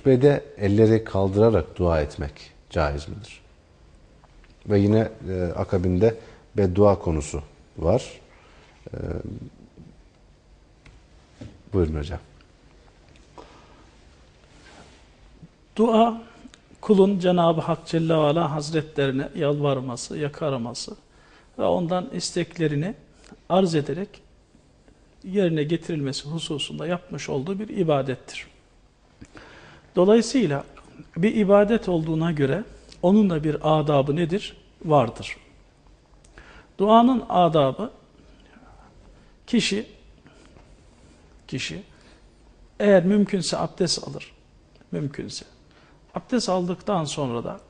hutbede elleri kaldırarak dua etmek caiz midir? Ve yine e, akabinde beddua konusu var. E, buyurun hocam. Dua kulun Cenab-ı Hak Celle Ala Hazretlerine yalvarması, yakarması ve ondan isteklerini arz ederek yerine getirilmesi hususunda yapmış olduğu bir ibadettir. Dolayısıyla bir ibadet olduğuna göre onun da bir adabı nedir? Vardır. Duanın adabı kişi kişi eğer mümkünse abdest alır. Mümkünse. Abdest aldıktan sonra da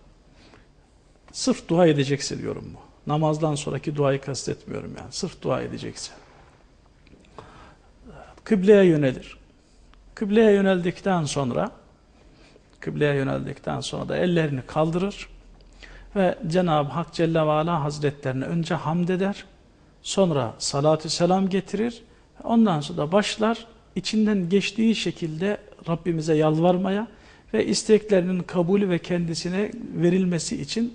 sırf dua edecekse diyorum bu. Namazdan sonraki duayı kastetmiyorum yani. Sırf dua edecekse. Kıbleye yönelir. Kıbleye yöneldikten sonra kıbleye yöneldikten sonra da ellerini kaldırır ve Cenab-ı Hak Celle ve Ala Hazretlerine önce hamd eder, sonra salatü selam getirir, ondan sonra da başlar içinden geçtiği şekilde Rabbimize yalvarmaya ve isteklerinin kabulü ve kendisine verilmesi için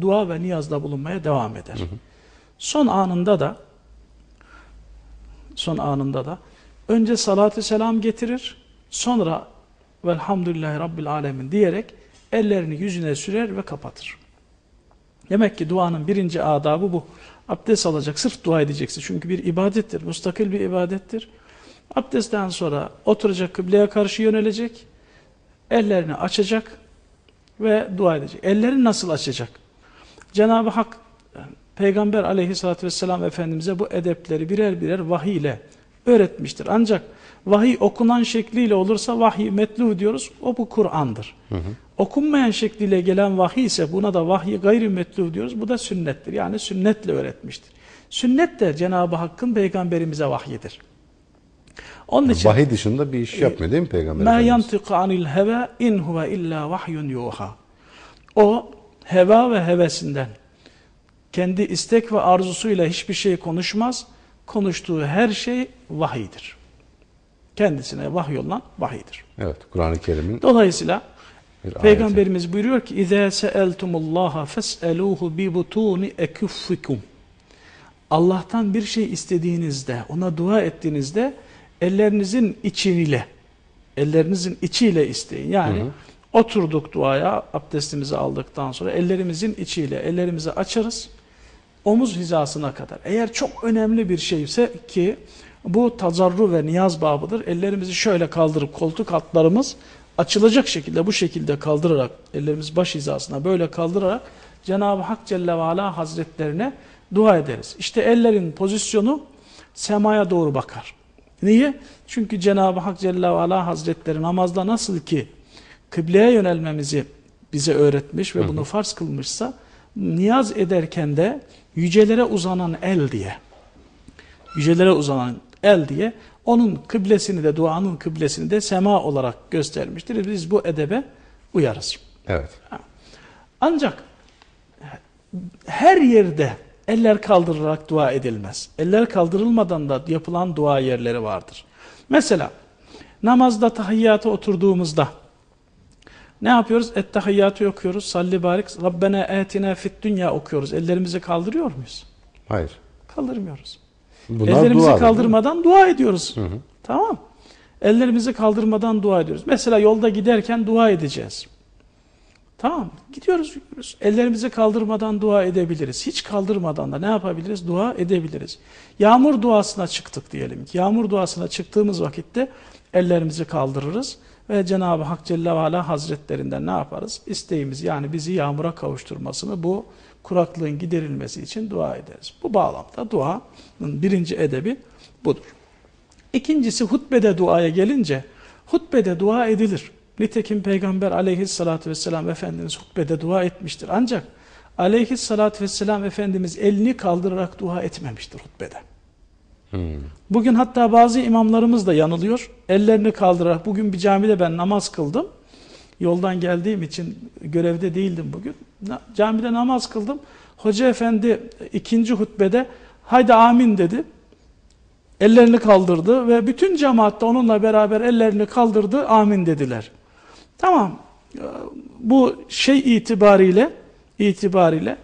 dua ve niyazda bulunmaya devam eder. Hı hı. Son anında da son anında da önce salatü selam getirir, sonra velhamdülillahi rabbil alemin diyerek ellerini yüzüne sürer ve kapatır. Demek ki duanın birinci adabı bu. Abdest alacak, sırf dua edeceksin. Çünkü bir ibadettir, mustakil bir ibadettir. Abdestten sonra oturacak, kıbleye karşı yönelecek, ellerini açacak ve dua edecek. Ellerini nasıl açacak? Cenab-ı Hak, Peygamber aleyhissalatü vesselam Efendimiz'e bu edepleri birer birer vahiy ile öğretmiştir. Ancak vahiy okunan şekliyle olursa vahiy metlu diyoruz. O bu Kur'an'dır. Okunmayan şekliyle gelen vahiy ise buna da vahiy gayri metlu diyoruz. Bu da sünnettir. Yani sünnetle öğretmiştir. Sünnet de Cenab-ı Hakk'ın peygamberimize vahyidir. Onun için vahiy dışında bir iş yapmıyor değil mi peygamber? Ma yantiqu anil heva in huve illa vahyun yuha. O heva ve hevesinden kendi istek ve arzusuyla hiçbir şey konuşmaz. Konuştuğu her şey vahidir Kendisine vahyolunan vahidir. Evet, Kur'an-ı Kerim'in Dolayısıyla Peygamberimiz ayeti. buyuruyor ki اِذَا سَأَلْتُمُ اللّٰهَ فَاسْأَلُوهُ بِبُتُونِ اَكُفِّكُمْ Allah'tan bir şey istediğinizde, ona dua ettiğinizde ellerinizin içiyle, ellerinizin içiyle isteyin. Yani hı hı. oturduk duaya, abdestimizi aldıktan sonra ellerimizin içiyle ellerimizi açarız. Omuz hizasına kadar. Eğer çok önemli bir şeyse ki bu tazarru ve niyaz babıdır. Ellerimizi şöyle kaldırıp koltuk altlarımız açılacak şekilde bu şekilde kaldırarak ellerimiz baş hizasına böyle kaldırarak Cenab-ı Hak Celle ve Ala Hazretlerine dua ederiz. İşte ellerin pozisyonu semaya doğru bakar. Niye? Çünkü Cenab-ı Hak Celle ve Ala Hazretleri namazda nasıl ki kıbleye yönelmemizi bize öğretmiş ve bunu farz kılmışsa niyaz ederken de yücelere uzanan el diye yücelere uzanan el diye onun kıblesini de duanın kıblesini de sema olarak göstermiştir. Biz bu edebe uyarız. Evet. Ancak her yerde eller kaldırılarak dua edilmez. Eller kaldırılmadan da yapılan dua yerleri vardır. Mesela namazda tahiyyata oturduğumuzda ne yapıyoruz? Ettehiyyatı okuyoruz. Salli barik. Rabbena etina fit dünya okuyoruz. Ellerimizi kaldırıyor muyuz? Hayır. Kaldırmıyoruz. Bunlar Ellerimizi dua kaldırmadan dua ediyoruz. Hı hı. Tamam. Ellerimizi kaldırmadan dua ediyoruz. Mesela yolda giderken dua edeceğiz. Tamam. Gidiyoruz, gidiyoruz. Ellerimizi kaldırmadan dua edebiliriz. Hiç kaldırmadan da ne yapabiliriz? Dua edebiliriz. Yağmur duasına çıktık diyelim ki. Yağmur duasına çıktığımız vakitte ellerimizi kaldırırız ve Cenab-ı Hak Celle ve Ala Hazretlerinden ne yaparız? İsteğimiz yani bizi yağmura kavuşturmasını bu kuraklığın giderilmesi için dua ederiz. Bu bağlamda duanın birinci edebi budur. İkincisi hutbede duaya gelince hutbede dua edilir. Nitekim Peygamber aleyhissalatü vesselam Efendimiz hutbede dua etmiştir. Ancak aleyhissalatü vesselam Efendimiz elini kaldırarak dua etmemiştir hutbede. Bugün hatta bazı imamlarımız da yanılıyor. Ellerini kaldırarak bugün bir camide ben namaz kıldım. Yoldan geldiğim için görevde değildim bugün. Camide namaz kıldım. Hoca efendi ikinci hutbede haydi amin dedi. Ellerini kaldırdı ve bütün cemaat de onunla beraber ellerini kaldırdı amin dediler. Tamam. Ee, Bu şey itibariyle itibariyle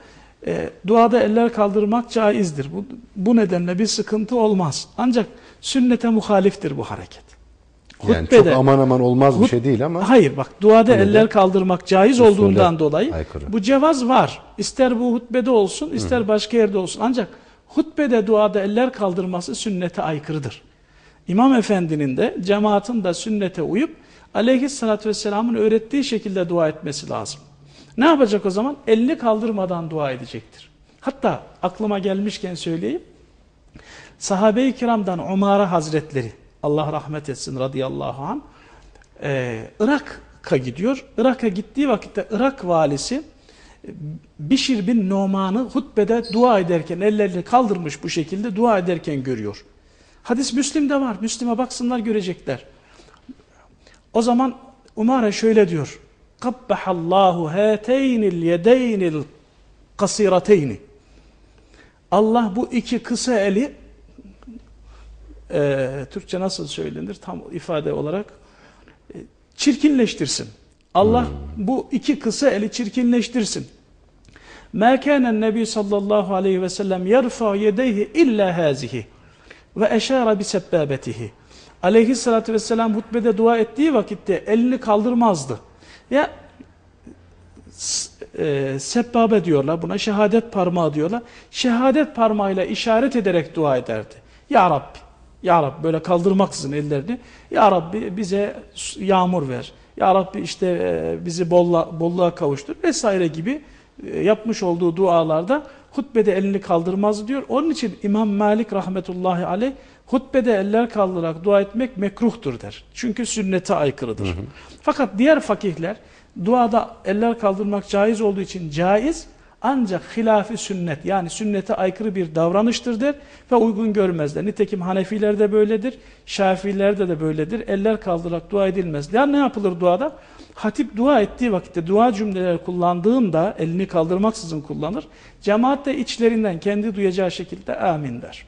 e, duada eller kaldırmak caizdir. Bu, bu nedenle bir sıkıntı olmaz. Ancak sünnete muhaliftir bu hareket. Yani Hutbede- çok aman aman olmaz bir şey değil ama Hayır bak duada de eller kaldırmak caiz olduğundan dolayı aykırı. bu cevaz var. İster bu hutbede olsun ister başka yerde olsun. Ancak hutbede duada eller kaldırması sünnete aykırıdır. İmam Efendi'nin de cemaatin de sünnete uyup aleyhissalatü vesselamın öğrettiği şekilde dua etmesi lazım. Ne yapacak o zaman? Elini kaldırmadan dua edecektir. Hatta aklıma gelmişken söyleyeyim. Sahabe-i kiramdan Umara Hazretleri, Allah rahmet etsin radıyallahu anh, e, Irak'a gidiyor. Irak'a gittiği vakitte Irak valisi e, Bişir bin Numan'ı hutbede dua ederken, ellerini kaldırmış bu şekilde dua ederken görüyor. Hadis Müslim'de var. Müslim'e baksınlar görecekler. O zaman Umara şöyle diyor. Kabbahallahu hateynil yedeynil kasirateyni. Allah bu iki kısa eli e, Türkçe nasıl söylenir tam ifade olarak e, çirkinleştirsin. Allah bu iki kısa eli çirkinleştirsin. مَا كَانَ النَّبِي sallallahu aleyhi ve sellem يَرْفَعُ يَدَيْهِ اِلَّا هَذِهِ وَاَشَارَ بِسَبَّابَتِهِ Aleyhissalatü vesselam hutbede dua ettiği vakitte elini kaldırmazdı. Ya e, sebbabe diyorlar buna şehadet parmağı diyorlar. Şehadet parmağıyla işaret ederek dua ederdi. Ya Rabbi, Ya Rabbi böyle kaldırmaksızın ellerini. Ya Rabbi bize yağmur ver. Ya Rabbi işte e, bizi bolla, bolluğa kavuştur vesaire gibi e, yapmış olduğu dualarda hutbede elini kaldırmaz diyor. Onun için İmam Malik rahmetullahi aleyh hutbede eller kaldırarak dua etmek mekruhtur der. Çünkü sünnete aykırıdır. Fakat diğer fakihler duada eller kaldırmak caiz olduğu için caiz ancak hilafi sünnet yani sünnete aykırı bir davranıştır der ve uygun görmezler. Nitekim Hanefiler de böyledir, Şafilerde de böyledir. Eller kaldırarak dua edilmez. Yani ne yapılır duada? Hatip dua ettiği vakitte dua cümleleri kullandığında elini kaldırmaksızın kullanır. Cemaat de içlerinden kendi duyacağı şekilde amin der.